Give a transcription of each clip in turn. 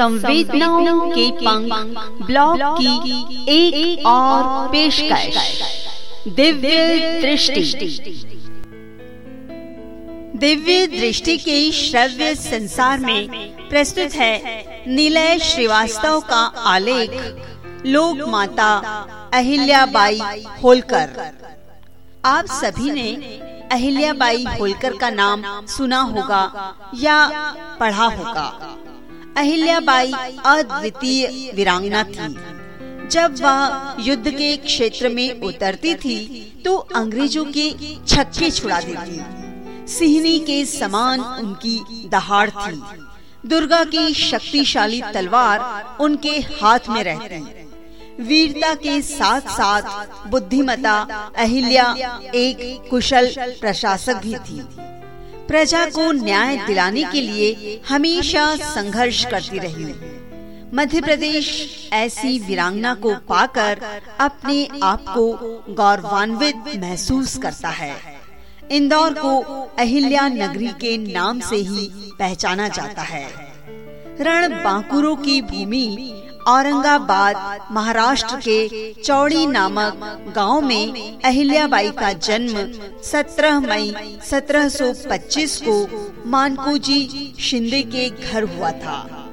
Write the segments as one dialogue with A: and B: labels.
A: संवेदनाओं के पंख ब्लॉग की एक, एक और पेशकश। दिव्य दृष्टि। दिव्य दृष्टि के श्रव्य संसार में प्रस्तुत है नीलय श्रीवास्तव का आलेख लोक माता अहिल्याबाई होलकर। आप सभी ने अहिल्याबाई होलकर का नाम सुना होगा या पढ़ा होगा। अहिल्याबाई अद्वितीय वीरांगना थी। जब वह युद्ध के क्षेत्र में उतरती थी तो अंग्रेज़ों के छक्के छुड़ा देती। सिहनी के समान उनकी दहाड़ थी। दुर्गा की शक्तिशाली तलवार उनके हाथ में रहती। वीरता के साथ साथ बुद्धिमता, अहिल्या एक कुशल प्रशासक भी थी। प्रजा को न्याय दिलाने के लिए हमेशा संघर्ष करती रही। मध्य प्रदेश ऐसी वीरांगना को पाकर अपने आप को गौरवान्वित महसूस करता है। इंदौर को अहिल्या नगरी के नाम से ही पहचाना जाता है। रण बांकुरों की भूमि औरंगाबाद, महाराष्ट्र के चौड़ी नामक गाँव में अहिल्याबाई का जन्म 17 मई 1725 को मानकोजी शिंदे के घर हुआ था।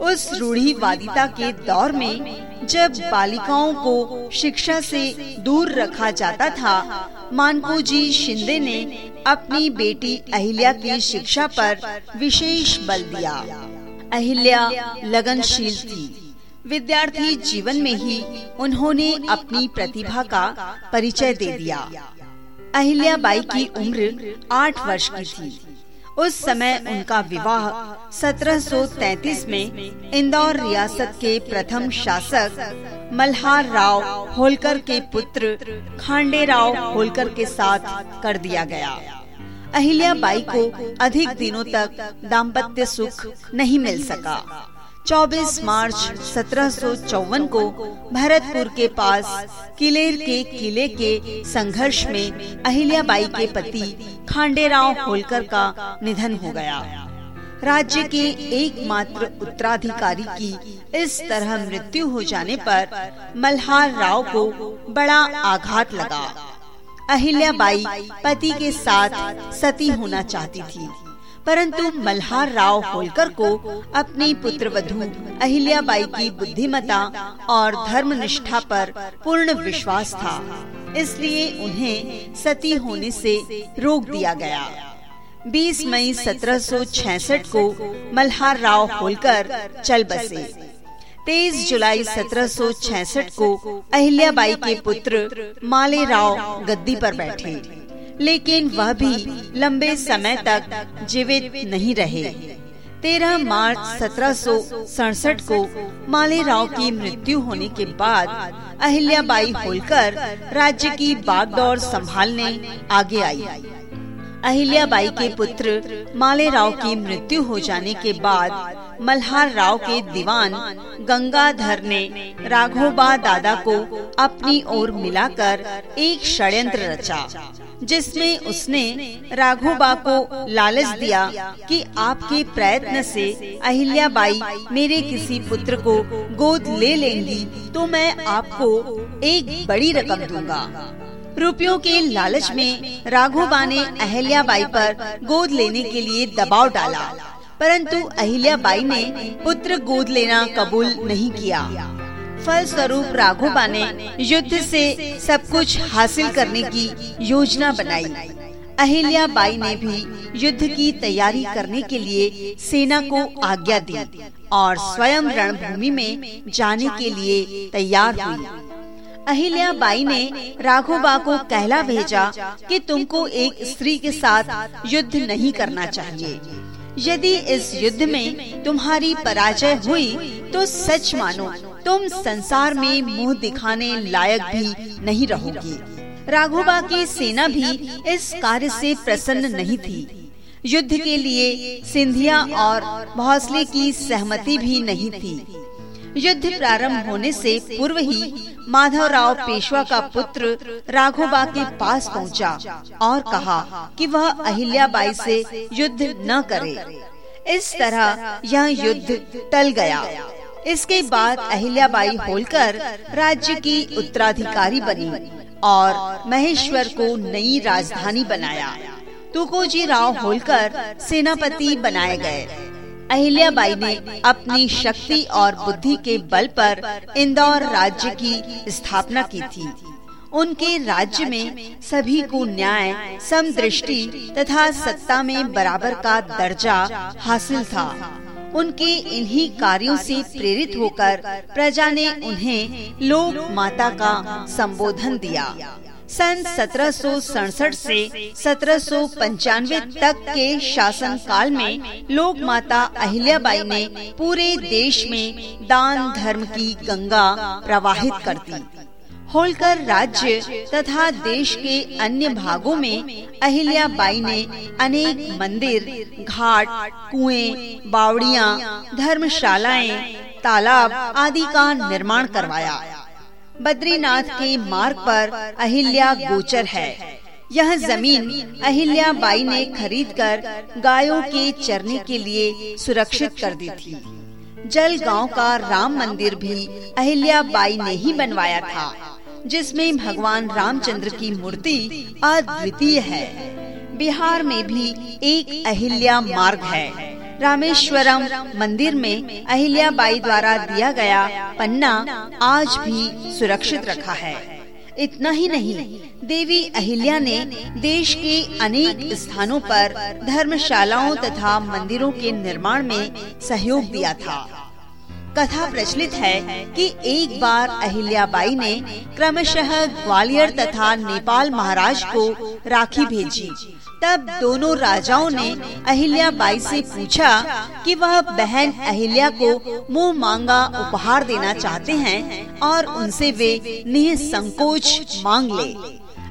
A: उस रूढ़ीवादिता के दौर में जब बालिकाओं को शिक्षा से दूर रखा जाता था, मानकोजी शिंदे ने अपनी बेटी अहिल्या की शिक्षा पर विशेष बल दिया। अहिल्या लगनशील थी। विद्यार्थी जीवन में ही उन्होंने अपनी प्रतिभा का परिचय दे दिया। अहिल्याबाई की उम्र आठ वर्ष की थी। उस समय उनका विवाह 1733 में इंदौर रियासत के प्रथम शासक मल्हार राव होलकर के पुत्र खांडे राव होलकर के साथ कर दिया गया। अहिल्याबाई को अधिक दिनों तक दाम्पत्य सुख नहीं मिल सका। 24 मार्च सत्रह सौ चौवन को भरतपुर के पास किलेर के किले के संघर्ष में अहिल्याबाई के पति खांडेराव होलकर का निधन हो गया। राज्य के एकमात्र उत्तराधिकारी की इस तरह मृत्यु हो जाने पर मल्हार राव को बड़ा आघात लगा। अहिल्याबाई पति के साथ सती होना चाहती थी। परंतु मल्हार राव होलकर को अपनी पुत्र अहिल्याबाई की बुद्धिमता और धर्म निष्ठा पर पूर्ण विश्वास था। इसलिए उन्हें सती होने से रोक दिया गया। 20 मई 1766 को मल्हार राव होलकर चल बसे। 23 जुलाई 1766 को अहिल्याबाई के पुत्र माले राव गद्दी पर बैठे। लेकिन वह भी लंबे समय तक जीवित नहीं रहे। तेरह मार्च सत्रह सौ सड़सठ को माले राव की मृत्यु होने के बाद अहिल्याबाई होलकर राज्य की बागडोर संभालने आगे आई। अहिल्याबाई के पुत्र माले राव की मृत्यु हो जाने के बाद मल्हार राव के दीवान गंगाधर ने राघोबा दादा को अपनी ओर मिलाकर एक षड्यंत्र रचा। जिसमें उसने राघोबा को लालच दिया कि आपके प्रयत्न से अहिल्याबाई मेरे किसी पुत्र को गोद ले लेंगी तो मैं आपको एक बड़ी रकम दूँगा। रुपयों के लालच में राघोबा ने अहिल्याबाई पर गोद लेने के लिए दबाव डाला, परंतु अहिल्याबाई ने पुत्र गोद लेना कबूल नहीं किया। फल स्वरूप राघोबा ने युद्ध से सब कुछ हासिल करने की योजना बनाई। अहिल्या बाई ने भी युद्ध की तैयारी करने के लिए सेना को आज्ञा दी और स्वयं रणभूमि में जाने के लिए तैयार हुई। अहिल्या बाई ने राघोबा को कहला भेजा कि तुमको एक स्त्री के साथ युद्ध नहीं करना चाहिए। यदि इस युद्ध में तुम्हारी पराजय हुई तो सच मानो तुम संसार में मुँह दिखाने लायक भी नहीं रहोगी। राघोबा की सेना भी इस कार्य से प्रसन्न नहीं थी। युद्ध के लिए सिंधिया और भौसले की सहमति भी नहीं थी। युद्ध प्रारंभ होने से पूर्व ही माधवराव पेशवा का पुत्र राघोबा के पास पहुँचा और कहा कि वह अहिल्याबाई से युद्ध न करे। इस तरह यह युद्ध टल गया। इसके बाद अहिल्याबाई होलकर राज्य की उत्तराधिकारी बनी और महेश्वर को नई राजधानी बनाया। तुकोजी राव होलकर सेनापति बनाए गए। अहिल्याबाई ने अपनी शक्ति और बुद्धि के बल पर इंदौर राज्य की स्थापना की थी। उनके राज्य में सभी को न्याय, समदृष्टि तथा सत्ता में बराबर का दर्जा हासिल था। उनके इन्हीं कार्यों से प्रेरित होकर प्रजा ने उन्हें लोक माता का संबोधन दिया। सन सत्रह सौ से सत्रह सौ पंचानवे तक के शासन काल में लोक माता अहिल्याबाई ने पूरे देश में दान धर्म की गंगा प्रवाहित कर दी। होलकर राज्य तथा देश के अन्य भागों में अहिल्याबाई ने अनेक मंदिर घाट कुएँ, बावड़ियाँ, धर्मशालाएँ तालाब आदि का निर्माण करवाया। बद्रीनाथ के मार्ग पर अहिल्या गोचर है। यह ज़मीन अहिल्या बाई ने खरीदकर गायों के चरने के लिए सुरक्षित कर दी थी। जल गाँव का राम मंदिर भी अहिल्या बाई ने ही बनवाया था। जिसमें भगवान रामचंद्र की मूर्ति अद्वितीय है। बिहार में भी एक अहिल्या मार्ग है। रामेश्वरम मंदिर में अहिल्या बाई द्वारा दिया गया पन्ना आज भी सुरक्षित रखा है। इतना ही नहीं, देवी अहिल्या ने देश के अनेक स्थानों पर धर्मशालाओं तथा मंदिरों के निर्माण में सहयोग दिया था। कथा प्रचलित है कि एक बार अहिल्याबाई ने क्रमशः ग्वालियर तथा नेपाल महाराज को राखी भेजी। तब दोनों राजाओं ने अहिल्या बाई से पूछा कि वह बहन अहिल्या को मुँह मांगा उपहार देना चाहते हैं और उनसे वे निसंकोच मांग ले।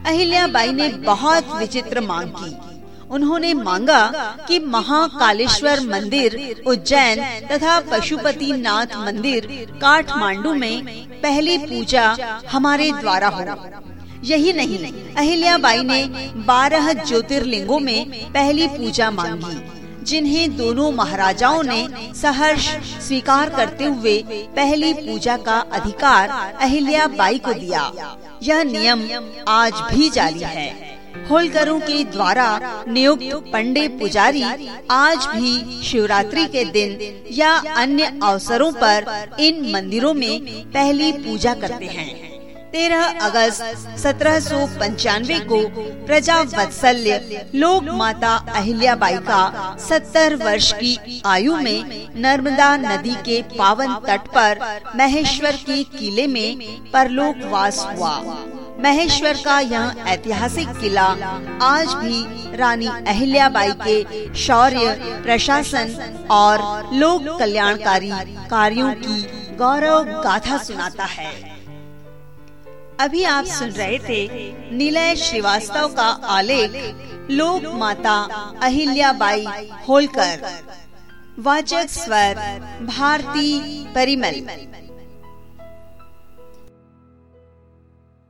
A: अहिल्या बाई ने बहुत विचित्र मांग की। उन्होंने मांगा कि महाकालेश्वर मंदिर, उज्जैन तथा पशुपति नाथ मंदिर काठमांडू में पहली पूजा हमारे द्वारा हो। यही नहीं, अहिल्याबाई ने बारह ज्योतिर्लिंगों में पहली पूजा मांगी, जिन्हें दोनों महाराजाओं ने सहर्ष स्वीकार करते हुए पहली पूजा का अधिकार अहिल्याबाई को दिया। यह नियम आज भी जारी है। होलकरों के द्वारा नियुक्त पंडे पुजारी आज भी शिवरात्रि के दिन या अन्य अवसरों पर इन मंदिरों में पहली पूजा करते हैं। तेरह अगस्त सत्रह सौ पंचानवे को प्रजा वत्सल्य लोक माता अहिल्याबाई का सत्तर वर्ष की आयु में नर्मदा नदी के पावन तट पर महेश्वर के किले में परलोकवास हुआ। महेश्वर का यह ऐतिहासिक किला, आज भी रानी अहिल्याबाई के शौर्य, प्रशासन और लोक कल्याणकारी कार्यों की गौरव गाथा सुनाता है। अभी आप सुन रहे थे नीलय श्रीवास्तव का आलेख, लोक माता अहिल्याबाई होलकर। वाचक स्वर, भारती परिमल।